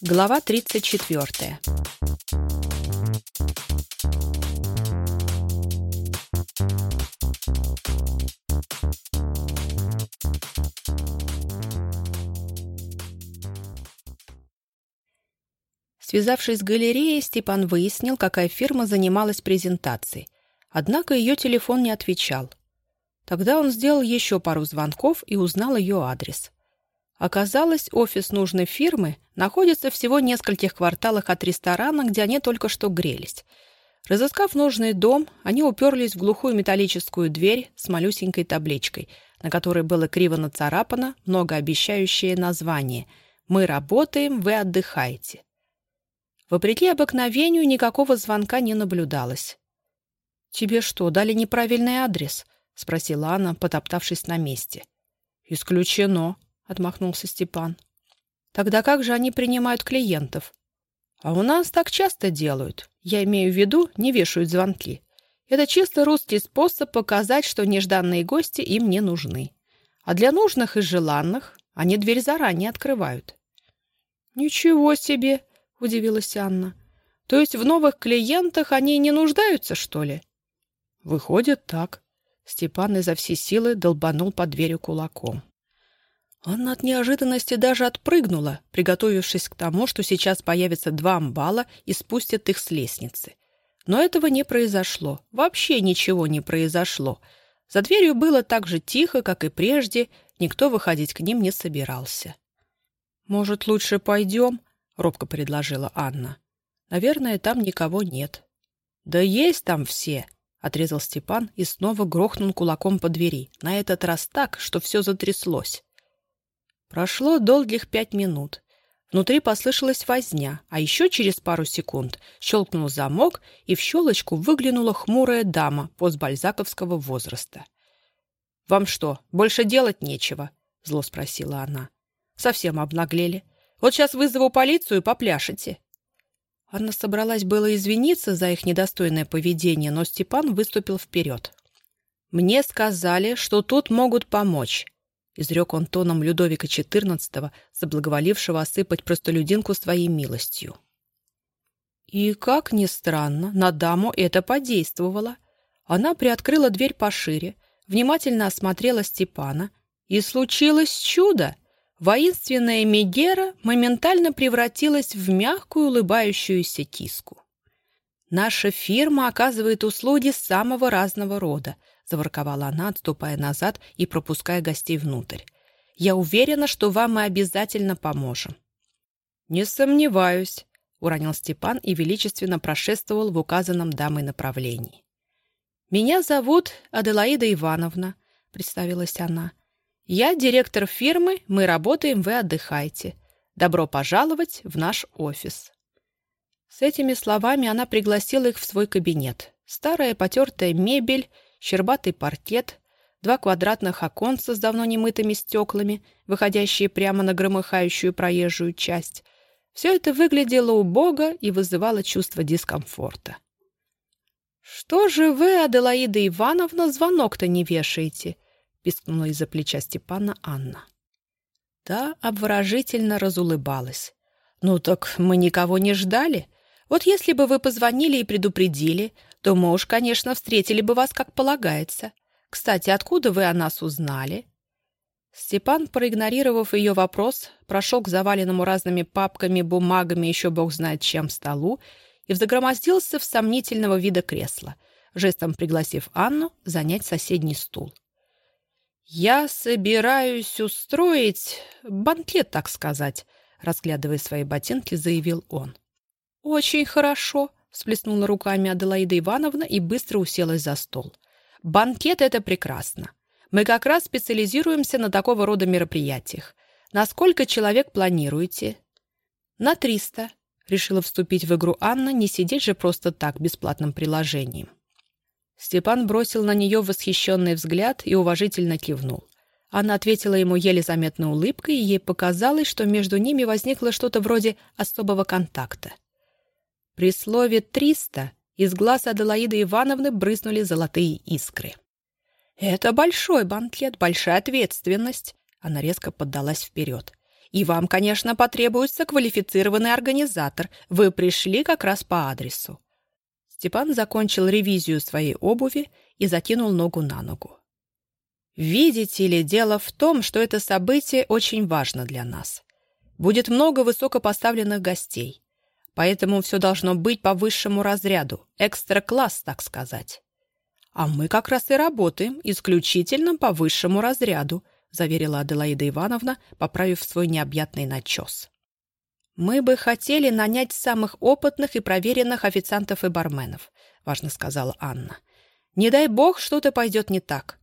Глава 34. Связавшись с галереей, Степан выяснил, какая фирма занималась презентацией. Однако ее телефон не отвечал. Тогда он сделал еще пару звонков и узнал ее адрес. Оказалось, офис нужной фирмы находится всего в нескольких кварталах от ресторана, где они только что грелись. Разыскав нужный дом, они уперлись в глухую металлическую дверь с малюсенькой табличкой, на которой было криво нацарапано многообещающее название «Мы работаем, вы отдыхаете». Вопреки обыкновению никакого звонка не наблюдалось. «Тебе что, дали неправильный адрес?» — спросила Анна, потоптавшись на месте. «Исключено», — отмахнулся Степан. «Тогда как же они принимают клиентов?» «А у нас так часто делают. Я имею в виду, не вешают звонки. Это чисто русский способ показать, что нежданные гости им не нужны. А для нужных и желанных они дверь заранее открывают». «Ничего себе!» — удивилась Анна. «То есть в новых клиентах они не нуждаются, что ли?» «Выходит так». Степан изо всей силы долбанул по дверью кулаком. Анна от неожиданности даже отпрыгнула, приготовившись к тому, что сейчас появятся два амбала и спустят их с лестницы. Но этого не произошло. Вообще ничего не произошло. За дверью было так же тихо, как и прежде, никто выходить к ним не собирался. «Может, лучше пойдем?» — робко предложила Анна. «Наверное, там никого нет». «Да есть там все!» — отрезал Степан и снова грохнул кулаком по двери, на этот раз так, что все затряслось. Прошло долгих пять минут. Внутри послышалась возня, а еще через пару секунд щелкнул замок, и в щелочку выглянула хмурая дама постбальзаковского возраста. «Вам что, больше делать нечего?» — зло спросила она. «Совсем обнаглели. Вот сейчас вызову полицию и попляшете». Анна собралась было извиниться за их недостойное поведение, но Степан выступил вперед. «Мне сказали, что тут могут помочь. — изрек он тоном Людовика XIV, заблаговолившего осыпать простолюдинку своей милостью. И, как ни странно, на даму это подействовало. Она приоткрыла дверь пошире, внимательно осмотрела Степана, и случилось чудо. Воинственная Мегера моментально превратилась в мягкую улыбающуюся киску. Наша фирма оказывает услуги самого разного рода —— заворковала она, отступая назад и пропуская гостей внутрь. «Я уверена, что вам мы обязательно поможем». «Не сомневаюсь», — уронил Степан и величественно прошествовал в указанном дамой направлении. «Меня зовут Аделаида Ивановна», — представилась она. «Я директор фирмы, мы работаем, вы отдыхайте. Добро пожаловать в наш офис». С этими словами она пригласила их в свой кабинет. Старая потертая мебель — щербатый паркет, два квадратных оконца с давно немытыми стеклами, выходящие прямо на громыхающую проезжую часть. Все это выглядело убого и вызывало чувство дискомфорта. «Что же вы, Аделаида Ивановна, звонок-то не вешаете?» — пискнула из-за плеча Степана Анна. Та обворожительно разулыбалась. «Ну так мы никого не ждали. Вот если бы вы позвонили и предупредили, то мы уж, конечно, встретили бы вас как полагается. Кстати, откуда вы о нас узнали?» Степан, проигнорировав ее вопрос, прошел к заваленному разными папками, бумагами, еще бог знает чем, столу и взагромоздился в сомнительного вида кресла, жестом пригласив Анну занять соседний стул. «Я собираюсь устроить банкет, так сказать», разглядывая свои ботинки, заявил он. «Очень хорошо», всплеснула руками Аделаида Ивановна и быстро уселась за стол. «Банкет — это прекрасно. Мы как раз специализируемся на такого рода мероприятиях. На сколько человек планируете?» «На триста», — решила вступить в игру Анна, не сидеть же просто так, бесплатным приложением. Степан бросил на нее восхищенный взгляд и уважительно кивнул. Она ответила ему еле заметной улыбкой, и ей показалось, что между ними возникло что-то вроде особого контакта. При слове «триста» из глаз Аделаиды Ивановны брызнули золотые искры. «Это большой банкет, большая ответственность!» Она резко поддалась вперед. И вам, конечно, потребуется квалифицированный организатор. Вы пришли как раз по адресу». Степан закончил ревизию своей обуви и закинул ногу на ногу. «Видите ли, дело в том, что это событие очень важно для нас. Будет много высокопоставленных гостей, поэтому все должно быть по высшему разряду, экстра-класс, так сказать. А мы как раз и работаем исключительно по высшему разряду», заверила Аделаида Ивановна, поправив свой необъятный начес. «Мы бы хотели нанять самых опытных и проверенных официантов и барменов», — важно сказала Анна. «Не дай бог, что-то пойдет не так.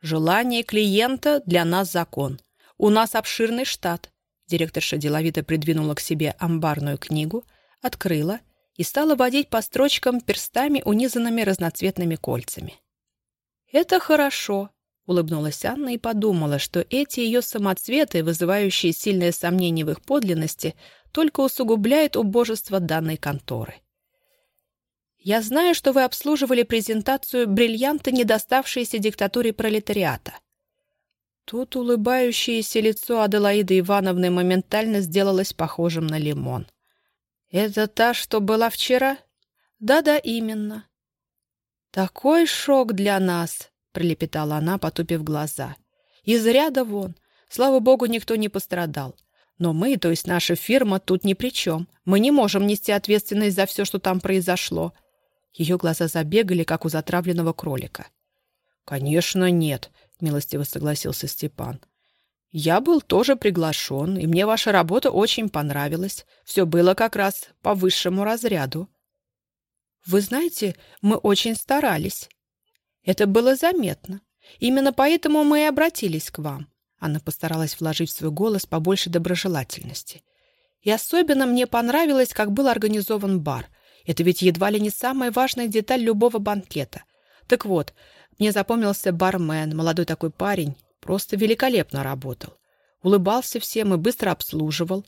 Желание клиента для нас закон. У нас обширный штат». Директорша деловито придвинула к себе амбарную книгу, открыла и стала водить по строчкам перстами, унизанными разноцветными кольцами. «Это хорошо», — улыбнулась Анна и подумала, что эти ее самоцветы, вызывающие сильное сомнение в их подлинности, только усугубляют убожество данной конторы. «Я знаю, что вы обслуживали презентацию бриллианта, не доставшиеся диктатуре пролетариата». Тут улыбающееся лицо Аделаиды Ивановны моментально сделалось похожим на лимон. «Это та, что была вчера?» «Да-да, именно». «Такой шок для нас!» пролепетала она, потупив глаза. «Из ряда вон. Слава богу, никто не пострадал. Но мы, то есть наша фирма, тут ни при чем. Мы не можем нести ответственность за все, что там произошло». Ее глаза забегали, как у затравленного кролика. «Конечно, нет», — милостиво согласился Степан. «Я был тоже приглашен, и мне ваша работа очень понравилась. Все было как раз по высшему разряду». «Вы знаете, мы очень старались», это было заметно. Именно поэтому мы и обратились к вам. Анна постаралась вложить в свой голос побольше доброжелательности. И особенно мне понравилось, как был организован бар. Это ведь едва ли не самая важная деталь любого банкета. Так вот, мне запомнился бармен, молодой такой парень, просто великолепно работал. Улыбался всем и быстро обслуживал.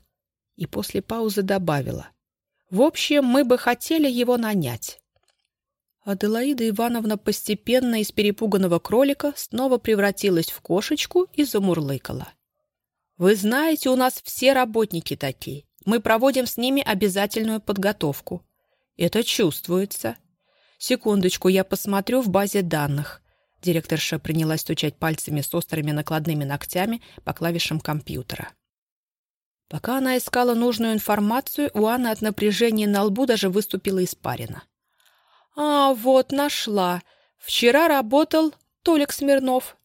И после паузы добавила. В общем, мы бы хотели его нанять. Аделаида Ивановна постепенно из перепуганного кролика снова превратилась в кошечку и замурлыкала. «Вы знаете, у нас все работники такие. Мы проводим с ними обязательную подготовку. Это чувствуется. Секундочку, я посмотрю в базе данных». Директорша принялась стучать пальцами с острыми накладными ногтями по клавишам компьютера. Пока она искала нужную информацию, у Анны от напряжения на лбу даже выступила испарина. «А, вот, нашла. Вчера работал Толик Смирнов».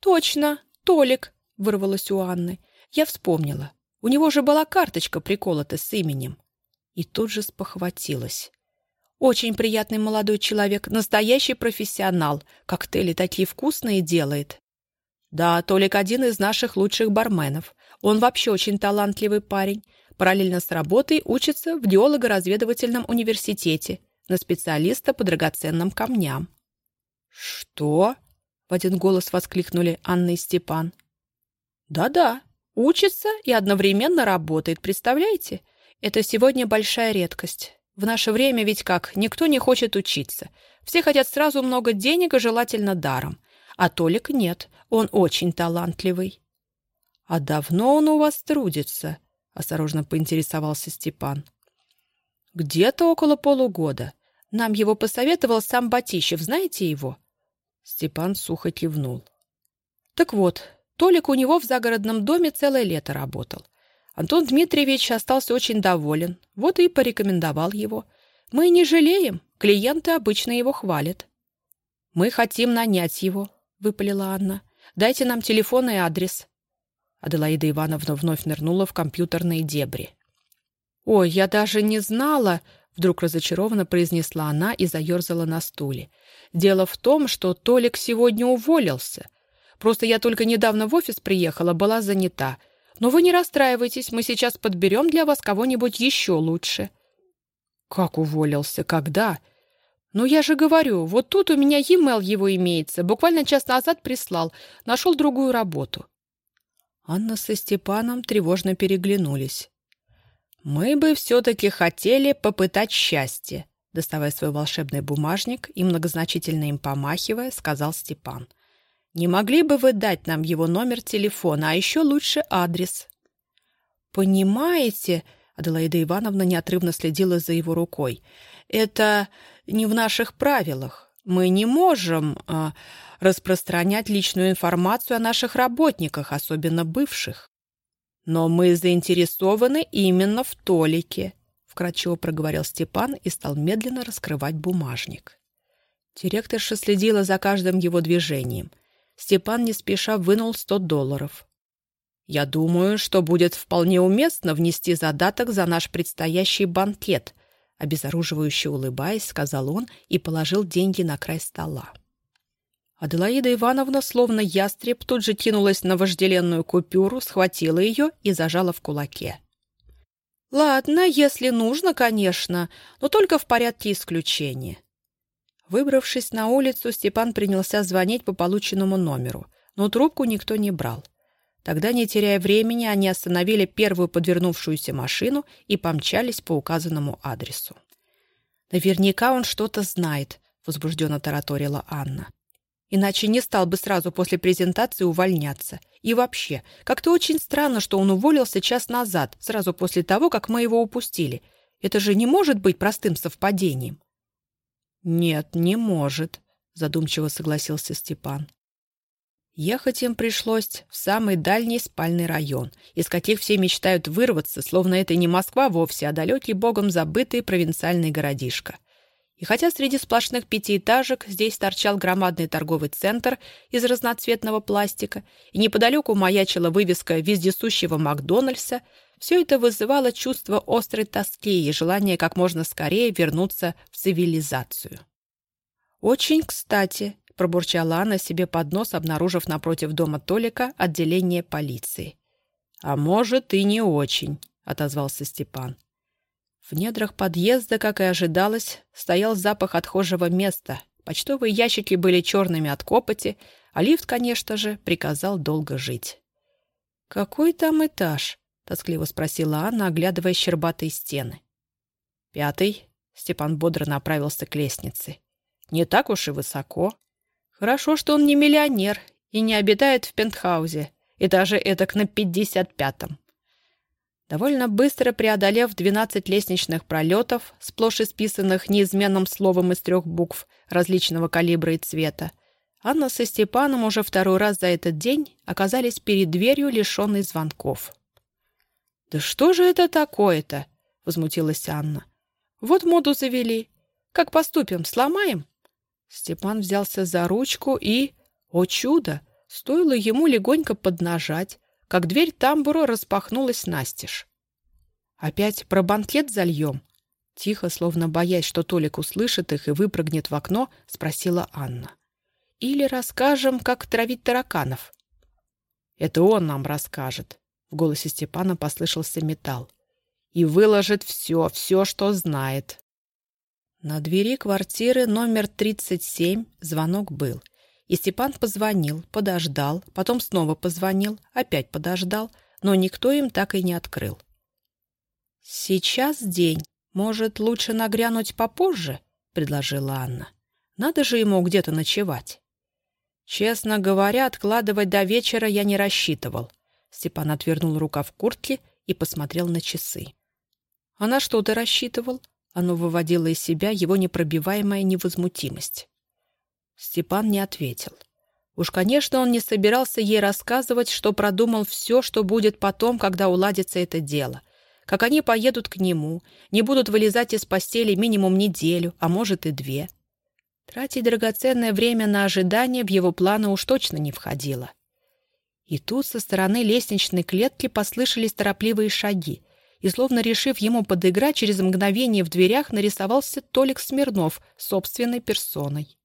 «Точно, Толик», — вырвалось у Анны. Я вспомнила. У него же была карточка приколота с именем. И тут же спохватилась. Очень приятный молодой человек, настоящий профессионал. Коктейли такие вкусные делает. Да, Толик один из наших лучших барменов. Он вообще очень талантливый парень. Параллельно с работой учится в геолого-разведывательном университете на специалиста по драгоценным камням. «Что?» — в один голос воскликнули Анна и Степан. «Да-да, учится и одновременно работает, представляете? Это сегодня большая редкость. В наше время ведь как, никто не хочет учиться. Все хотят сразу много денег и желательно даром. А Толик нет, он очень талантливый». «А давно он у вас трудится?» — осторожно поинтересовался Степан. «Где-то около полугода. Нам его посоветовал сам Батищев, знаете его?» Степан сухо кивнул. «Так вот, Толик у него в загородном доме целое лето работал. Антон Дмитриевич остался очень доволен, вот и порекомендовал его. Мы не жалеем, клиенты обычно его хвалят». «Мы хотим нанять его», — выпалила Анна. «Дайте нам телефон и адрес». Аделаида Ивановна вновь нырнула в компьютерные дебри. «Ой, я даже не знала!» — вдруг разочарованно произнесла она и заерзала на стуле. «Дело в том, что Толик сегодня уволился. Просто я только недавно в офис приехала, была занята. Но вы не расстраивайтесь, мы сейчас подберем для вас кого-нибудь еще лучше». «Как уволился? Когда?» «Ну, я же говорю, вот тут у меня e-mail его имеется. Буквально час назад прислал. Нашел другую работу». Анна со Степаном тревожно переглянулись. «Мы бы все-таки хотели попытать счастье», доставая свой волшебный бумажник и многозначительно им помахивая, сказал Степан. «Не могли бы вы дать нам его номер телефона, а еще лучше адрес? «Понимаете...» — Аделаида Ивановна неотрывно следила за его рукой. «Это не в наших правилах. Мы не можем а, распространять личную информацию о наших работниках, особенно бывших. Но мы заинтересованы именно в Толике», — вкратчиво проговорил Степан и стал медленно раскрывать бумажник. Директорша следила за каждым его движением. Степан не спеша вынул сто долларов. «Я думаю, что будет вполне уместно внести задаток за наш предстоящий банкет», обезоруживающе улыбаясь, сказал он и положил деньги на край стола. Аделаида Ивановна, словно ястреб, тут же кинулась на вожделенную купюру, схватила ее и зажала в кулаке. «Ладно, если нужно, конечно, но только в порядке исключения». Выбравшись на улицу, Степан принялся звонить по полученному номеру, но трубку никто не брал. Тогда, не теряя времени, они остановили первую подвернувшуюся машину и помчались по указанному адресу. «Наверняка он что-то знает», — возбужденно тараторила Анна. «Иначе не стал бы сразу после презентации увольняться. И вообще, как-то очень странно, что он уволился час назад, сразу после того, как мы его упустили. Это же не может быть простым совпадением». «Нет, не может», — задумчиво согласился Степан. Ехать им пришлось в самый дальний спальный район, из каких все мечтают вырваться, словно это не Москва вовсе, а далекий богом забытый провинциальный городишко. И хотя среди сплошных пятиэтажек здесь торчал громадный торговый центр из разноцветного пластика, и неподалеку маячила вывеска вездесущего Макдональдса, все это вызывало чувство острой тоски и желание как можно скорее вернуться в цивилизацию. Очень кстати, пробурчала она себе под нос, обнаружив напротив дома Толика отделение полиции. «А может, и не очень», — отозвался Степан. В недрах подъезда, как и ожидалось, стоял запах отхожего места. Почтовые ящики были черными от копоти, а лифт, конечно же, приказал долго жить. «Какой там этаж?» — тоскливо спросила Анна, оглядывая щербатые стены. «Пятый», — Степан бодро направился к лестнице. «Не так уж и высоко. Хорошо, что он не миллионер и не обитает в пентхаузе, и даже этак на пятьдесят пятом. Довольно быстро преодолев двенадцать лестничных пролетов, сплошь исписанных неизменным словом из трех букв различного калибра и цвета, Анна со Степаном уже второй раз за этот день оказались перед дверью, лишенной звонков. «Да что же это такое-то?» — возмутилась Анна. «Вот моду завели. Как поступим, сломаем?» Степан взялся за ручку и... О чудо! Стоило ему легонько поднажать, как дверь тамбура распахнулась настежь. «Опять про банкет зальем?» Тихо, словно боясь, что Толик услышит их и выпрыгнет в окно, спросила Анна. «Или расскажем, как травить тараканов?» «Это он нам расскажет», — в голосе Степана послышался металл. «И выложит все, все, что знает». На двери квартиры номер 37 звонок был. И Степан позвонил, подождал, потом снова позвонил, опять подождал, но никто им так и не открыл. «Сейчас день. Может, лучше нагрянуть попозже?» — предложила Анна. «Надо же ему где-то ночевать». «Честно говоря, откладывать до вечера я не рассчитывал». Степан отвернул рукав куртки и посмотрел на часы. «А на что ты рассчитывал?» Оно выводило из себя его непробиваемая невозмутимость. Степан не ответил. Уж, конечно, он не собирался ей рассказывать, что продумал все, что будет потом, когда уладится это дело. Как они поедут к нему, не будут вылезать из постели минимум неделю, а может и две. Тратить драгоценное время на ожидание в его планы уж точно не входило. И тут со стороны лестничной клетки послышались торопливые шаги и, словно решив ему подыграть, через мгновение в дверях нарисовался Толик Смирнов собственной персоной.